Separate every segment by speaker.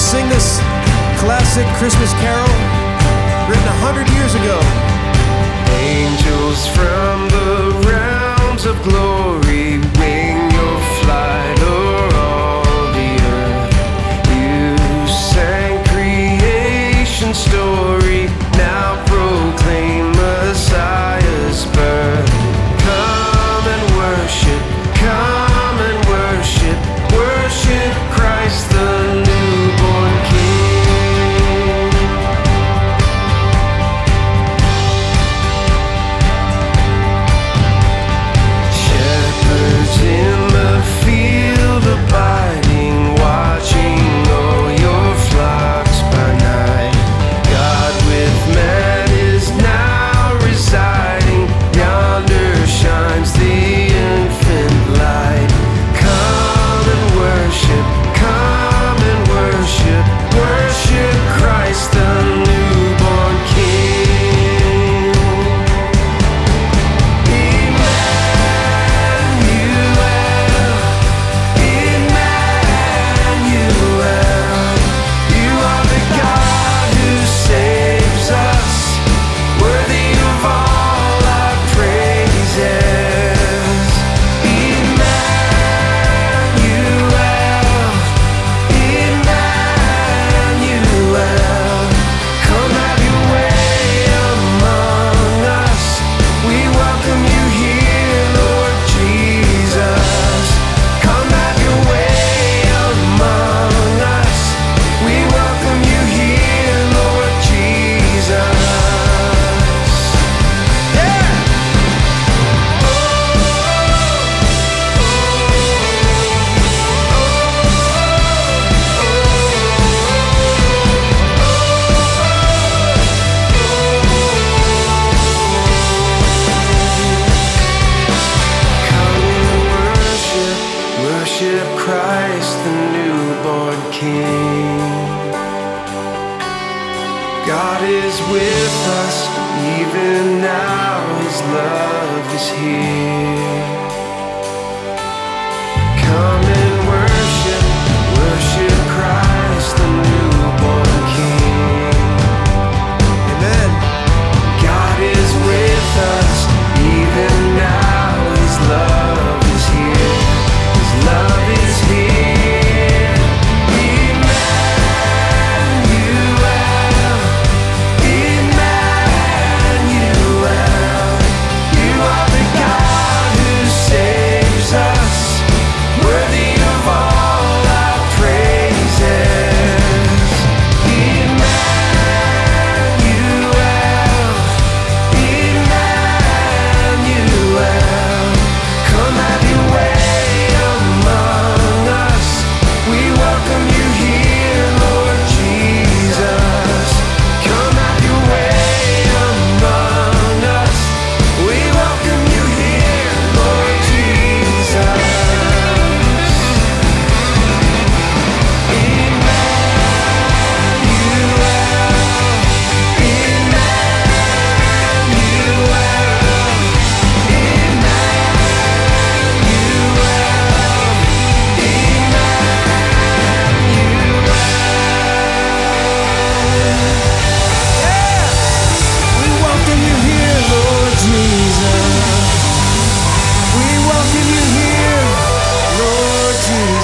Speaker 1: sing this classic Christmas carol?
Speaker 2: God is with us, even now His love is here.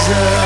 Speaker 1: desert